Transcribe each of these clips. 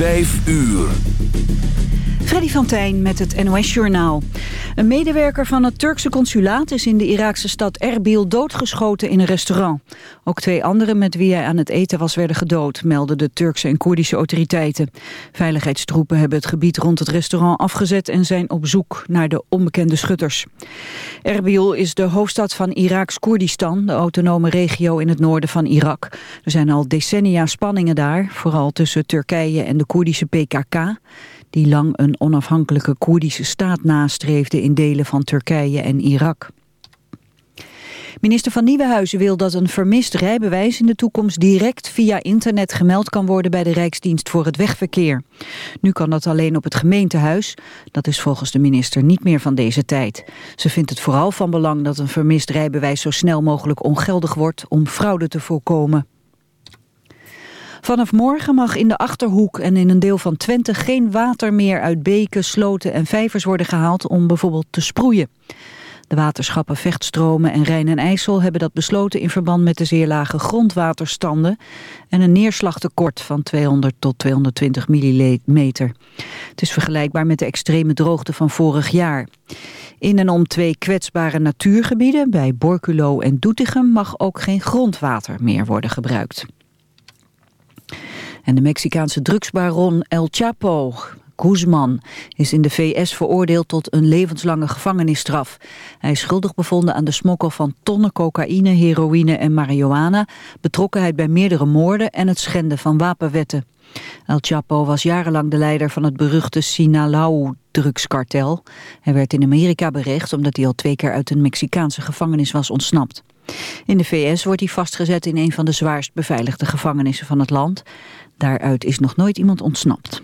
Vijf uur. Freddy van Tijn met het NOS-journaal. Een medewerker van het Turkse consulaat is in de Iraakse stad Erbil doodgeschoten in een restaurant. Ook twee anderen met wie hij aan het eten was werden gedood, melden de Turkse en Koerdische autoriteiten. Veiligheidstroepen hebben het gebied rond het restaurant afgezet en zijn op zoek naar de onbekende schutters. Erbil is de hoofdstad van Iraaks Koerdistan, de autonome regio in het noorden van Irak. Er zijn al decennia spanningen daar, vooral tussen Turkije en de Koerdische PKK die lang een onafhankelijke Koerdische staat nastreefde in delen van Turkije en Irak. Minister van Nieuwenhuizen wil dat een vermist rijbewijs in de toekomst direct via internet gemeld kan worden bij de Rijksdienst voor het Wegverkeer. Nu kan dat alleen op het gemeentehuis. Dat is volgens de minister niet meer van deze tijd. Ze vindt het vooral van belang dat een vermist rijbewijs zo snel mogelijk ongeldig wordt om fraude te voorkomen. Vanaf morgen mag in de Achterhoek en in een deel van Twente geen water meer uit beken, sloten en vijvers worden gehaald om bijvoorbeeld te sproeien. De waterschappen Vechtstromen en Rijn en IJssel hebben dat besloten in verband met de zeer lage grondwaterstanden en een neerslagtekort van 200 tot 220 millimeter. Het is vergelijkbaar met de extreme droogte van vorig jaar. In en om twee kwetsbare natuurgebieden, bij Borculo en Doetinchem, mag ook geen grondwater meer worden gebruikt. En de Mexicaanse drugsbaron El Chapo, Guzman, is in de VS veroordeeld tot een levenslange gevangenisstraf. Hij is schuldig bevonden aan de smokkel van tonnen cocaïne, heroïne en marihuana, betrokkenheid bij meerdere moorden en het schenden van wapenwetten. El Chapo was jarenlang de leider van het beruchte Sinaloa-drugskartel. Hij werd in Amerika berecht omdat hij al twee keer uit een Mexicaanse gevangenis was ontsnapt. In de VS wordt hij vastgezet in een van de zwaarst beveiligde gevangenissen van het land. Daaruit is nog nooit iemand ontsnapt.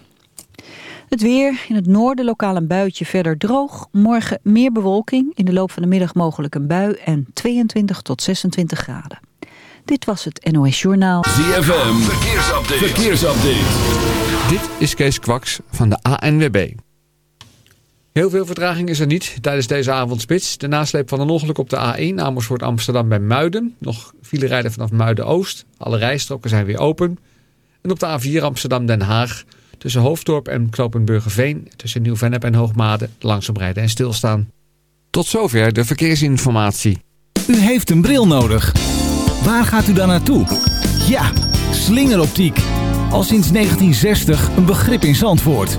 Het weer, in het noorden lokaal een buitje, verder droog. Morgen meer bewolking, in de loop van de middag mogelijk een bui en 22 tot 26 graden. Dit was het NOS Journaal. ZFM, verkeersupdate. verkeersupdate. Dit is Kees Kwaks van de ANWB. Heel veel vertraging is er niet tijdens deze avondspits. De nasleep van een ongeluk op de A1 Amersfoort Amsterdam bij Muiden. Nog file rijden vanaf Muiden-Oost. Alle rijstroken zijn weer open. En op de A4 Amsterdam-Den Haag tussen Hoofddorp en Knopenburgerveen... tussen Nieuw-Vennep en Hoogmade langzaam rijden en stilstaan. Tot zover de verkeersinformatie. U heeft een bril nodig. Waar gaat u dan naartoe? Ja, slingeroptiek. Al sinds 1960 een begrip in Zandvoort.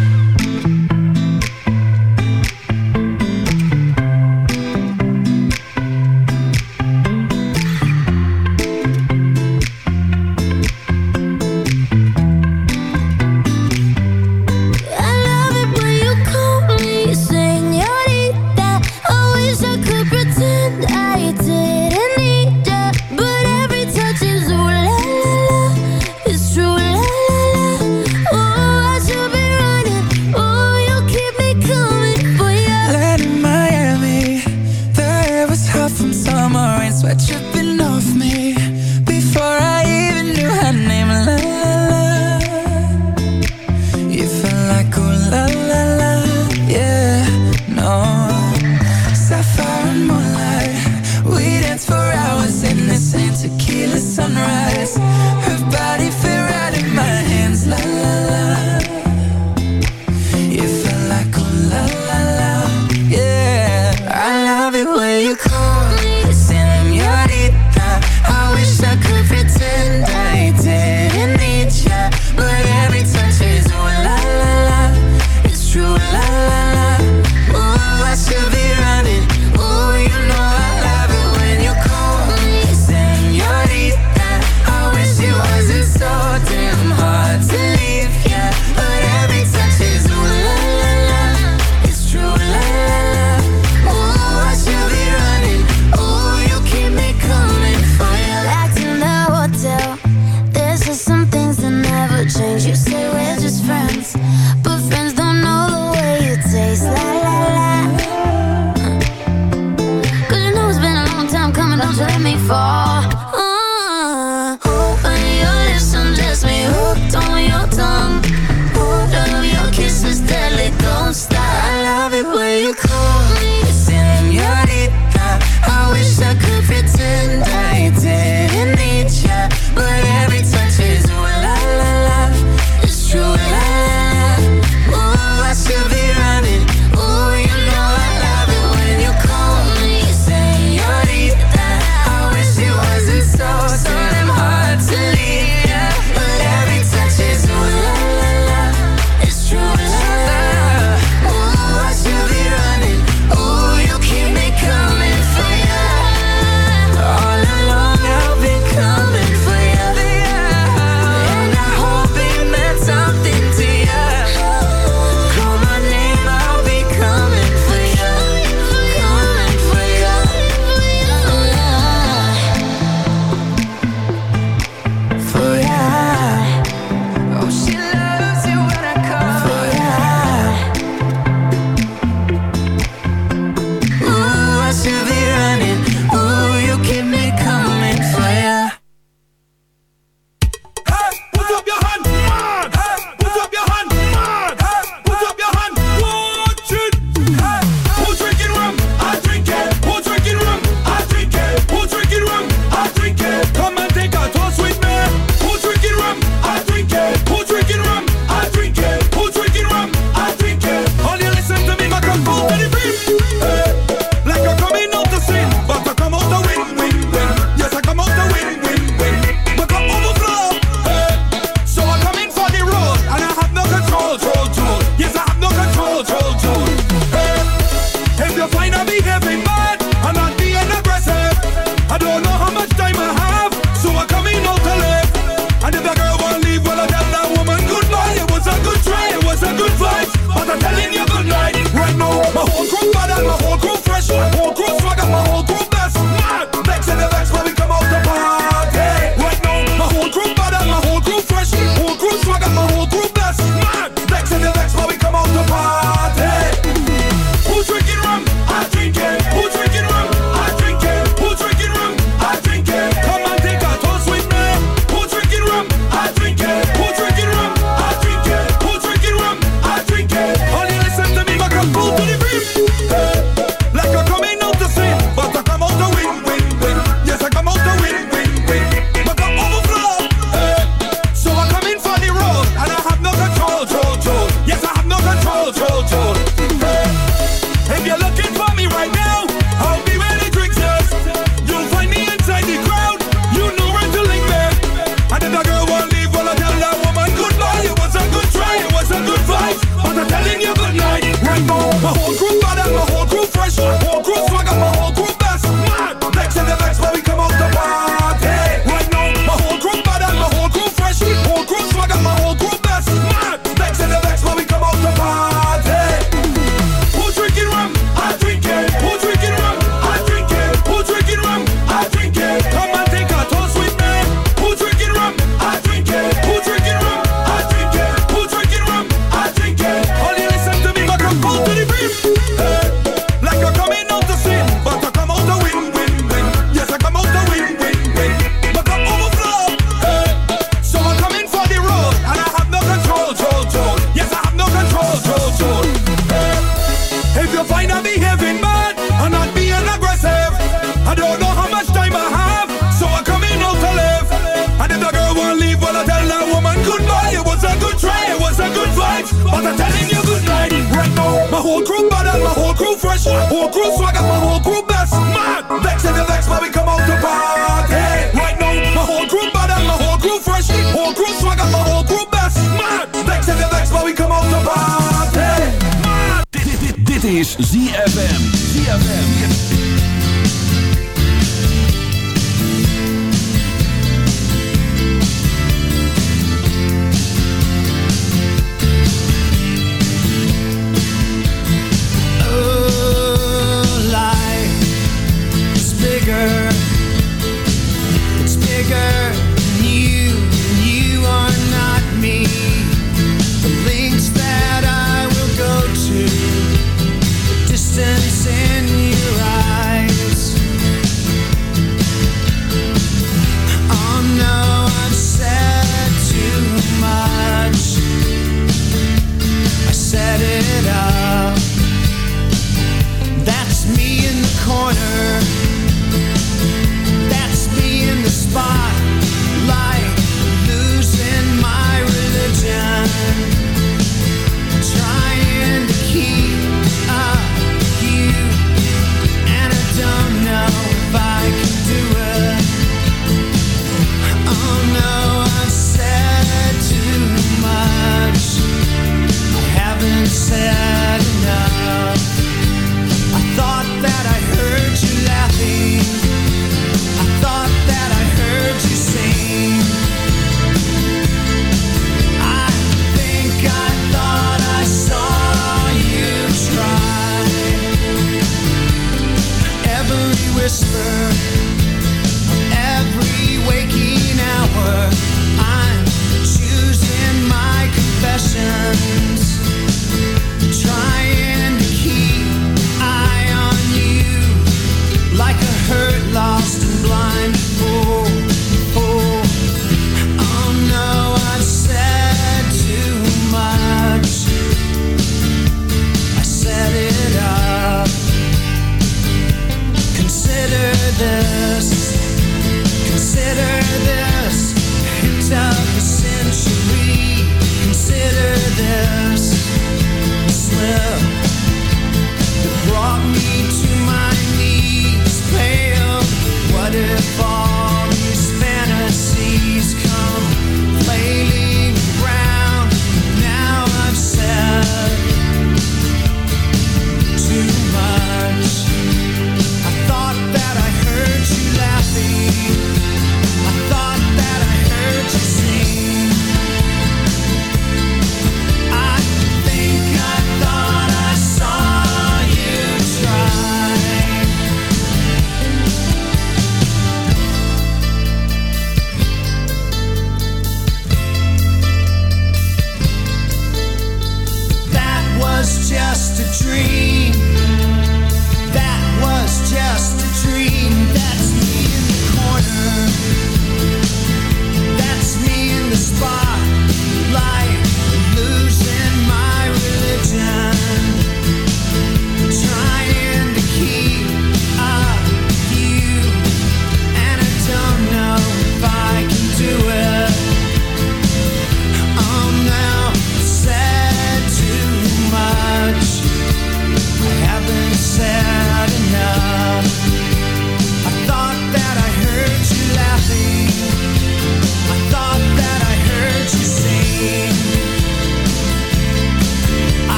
Is ZFM. ZFM.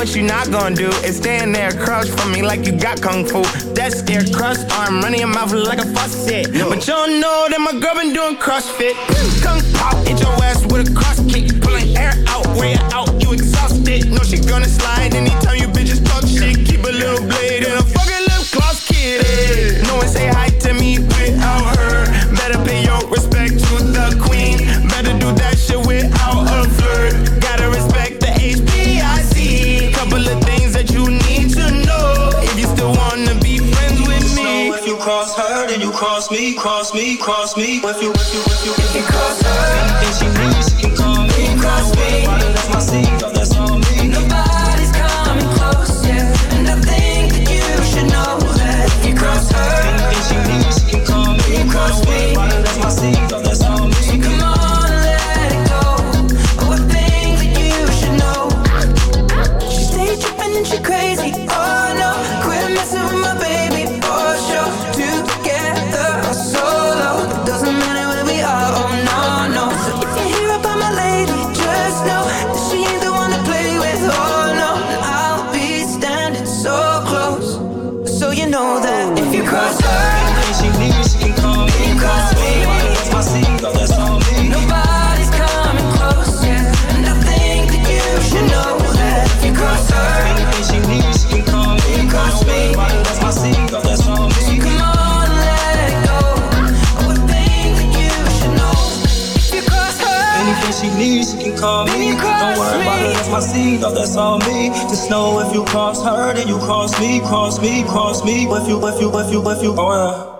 what you not gonna do is stand there crouch for me like you got kung fu. That's their crust arm running your mouth like a faucet. No. But you don't know that my girl been doing CrossFit. Kung pop, hit your ass with a cross kick. Pulling air out, way out, you exhausted. No, she gonna slide anytime you cross me, me. If you, if you, if you, if you cross her, call me. Don't worry about it, that's my seed, oh, that's all me. Just know if you cross her, then you cross me, cross me, cross me. If you, if you, if you, if you, oh yeah.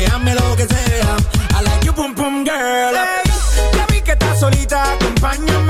hazme lo que sea. I like your boom boom girl. Hey, ya vi que estás solita, acompáñame.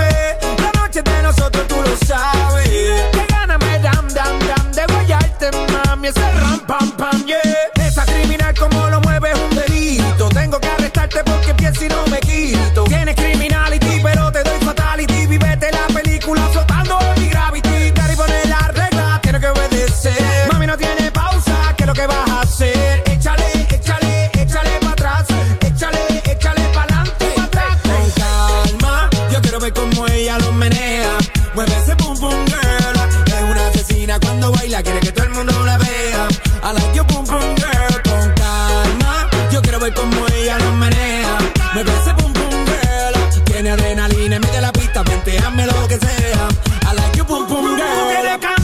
Tiene adrenalina, mete la pista, hazme lo que sea. I like your boom boom girl.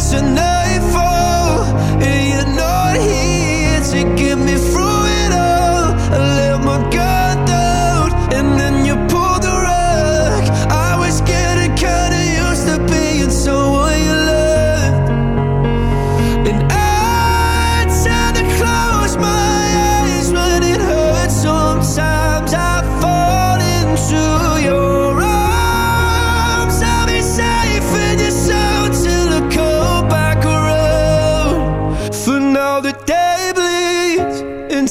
mention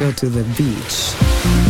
Go to the beach.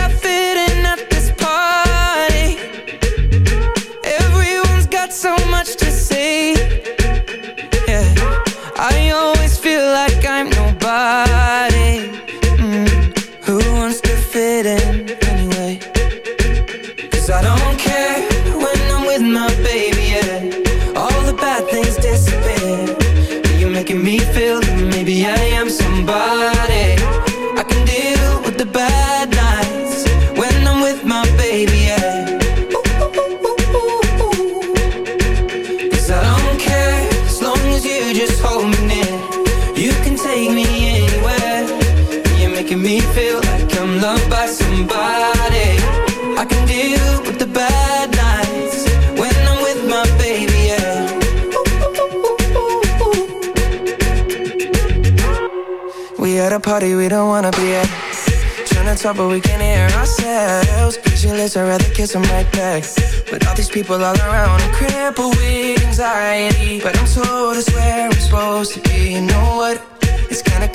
loved by somebody. I can deal with the bad nights when I'm with my baby, yeah. We at a party we don't wanna be at. Trying to talk but we can't hear ourselves. Pictureless, I'd rather kiss them right back. But all these people all around, I'm crippled with anxiety. But I'm told it's where I'm supposed to be. You know what?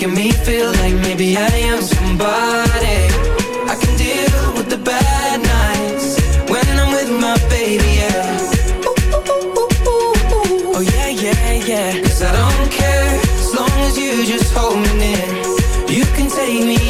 making me feel like maybe I am somebody. I can deal with the bad nights When I'm with my baby, yeah. Ooh, ooh, ooh, Oh yeah, yeah, yeah. 'Cause I don't care As long as you just hold me near. You can take me